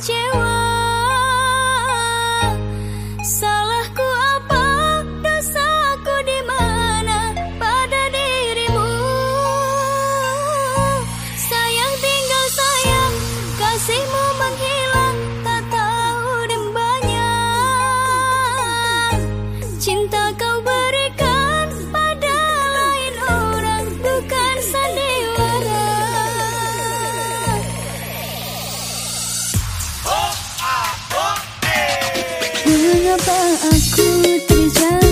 kecewa. Salahku apa, dosaku di mana? Pada dirimu. Sayang tinggal sayang, kasihmu menghilang. Tak tahu dembanya Cinta kau tanpa aku terjadi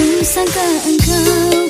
就算跟